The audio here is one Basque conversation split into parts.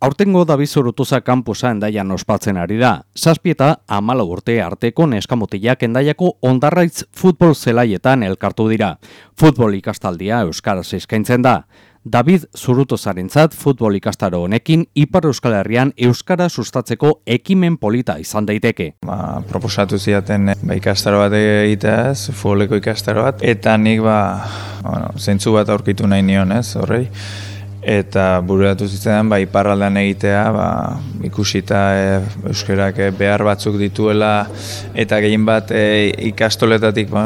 Aurtengo da bizurutuza kampusa endaian ospatzen ari da. Zazpi eta amala urte arteko neskamotilak endaiako ondarraitz futbol zelaietan elkartu dira. Futbol ikastaldia Euskaraz eskaintzen da. David Zurutozarentzat futbol ikastaro honekin Ipar Euskal Herrian Euskara sustatzeko ekimen polita izan daiteke. Ba, proposatu ziaten ba, ikastaro bat egiteaz, futboleko ikastaro bat, eta nik ba, bueno, zentzu bat aurkitu nahi nion ez, horrei eta bururatu zitzen ba, iparraldean egitea ba, ikusita e, euskerak e, behar batzuk dituela eta gehien bat e, ikastoletatik ba,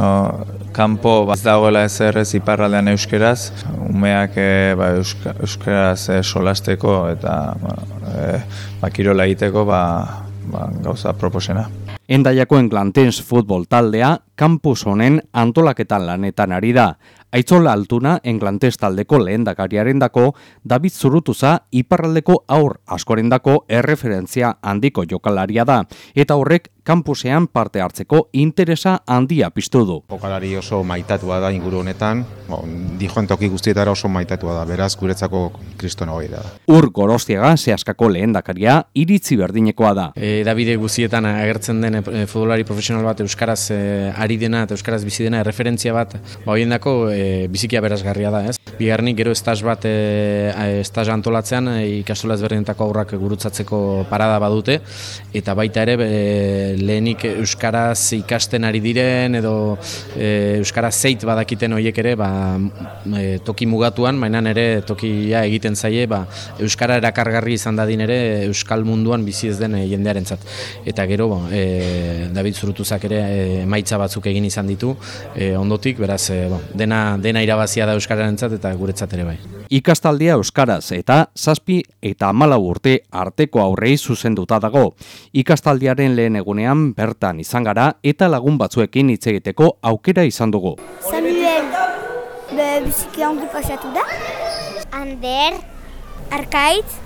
kanpo bat dagoela ezer ez iparraldean euskeraz umeak e, ba, euskeraz e, solasteko eta ba, e, ba, kirola egiteko ba, ba, gauza proposena. Endaiako englantens futbol taldea, kampus honen antolaketan lanetan ari da. Aitzola altuna englantes taldeko lehen dakariaren dako, David Zurutuza iparraldeko aur askorendako erreferentzia handiko jokalaria da, eta horrek kampusean parte hartzeko interesa handia piztu du. Jokalari oso maitatua da inguru honetan, dijoen toki guztietara oso maitatua da, beraz guretzako kristono da. Ur gorostiaga zehaskako lehen dakaria iritzi berdinekoa da. E, Davide guztietan agertzen den e, futbolari profesional bat Euskaraz e, ari dena eta Euskaraz bizi dena referentzia bat, ba hoien dako e, bizikia berazgarria da, ez? Bigarnik gero estaz bat e, estaz antolatzean e, ikastola ezberdinetako aurrak gurutzatzeko parada badute, eta baita ere e, lehenik euskaraz ikasten ari diren edo e, euskaraz zeit badakiten horiek ere ba, e, toki mugatuan, mainan ere tokia egiten zaie ba, euskara erakargarri izan dadin ere euskal munduan bizi ez den jendearentzat. Eta gero ba, e, David Zurutuzak ere e, maitza batzuk egin izan ditu e, ondotik, beraz e, ba, dena, dena irabazia da euskararentzat eta guretzat ere bai. Ikastaldia euskaraz eta zazpi eta amala urte arteko aurrei zuzenduta dago. Ikastaldiaren lehen egune bertan izan gara eta lagun batzuekin hitz egiteko aukera izan dugu. Samuel, be, biziki ongi pasatu da. Ander, Arkait,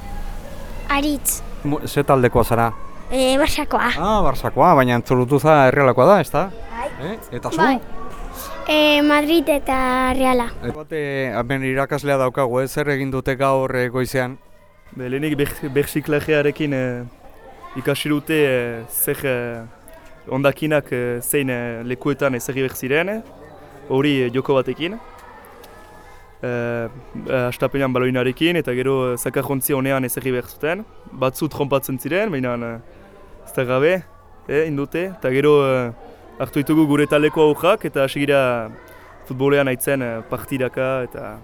Aritz. Ze taldekoa zara? E, Barsakoa. Ah, Barsakoa, baina entzurutuza errealakoa da, ez da? Eh? Eta zu? Bai. E, Madrid eta Reala. Bate, hemen irakaslea daukagu, ez zer egin dute gaur eh, goizean? Lehenik berxiklegearekin ikasi dute e, zer e, ondakinak e, zein e, lekuetan ezagri behar ziren, hori e, joko batekin. E, Astapenean baloinarekin eta gero zakarrontzi honean ezagri behar zuten. Batzu trompatzen ziren, baina ez da gabe, e, indute. Eta gero e, hartu ditugu gure taleko aurrak eta hasi gira futbolean haitzen partidaka eta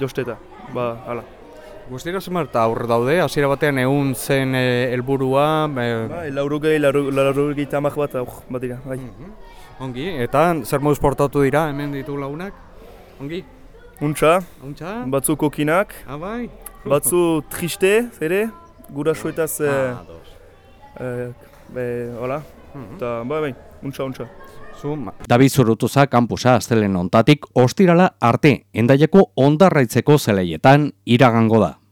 josteta. Ba, hala. Guztira zemar eta aurre daude, hasiera batean egun zen eh, helburua. E... Bai, laurogei, laurogei tamak bat, aur, bat dira, bai. Mhm. Ongi, eta zer moduz portatu dira, hemen ditu lagunak? Ongi? Untxa, Untxa? batzu kokinak, ah, bai. batzu triste, ere, gurasoetaz, ah, e, e, hola. Eta, bai, bai, untxa, untxa. David Zurutuza kampusa astelen ontatik ostirala arte endaieko ondarraitzeko zeleietan iragango da.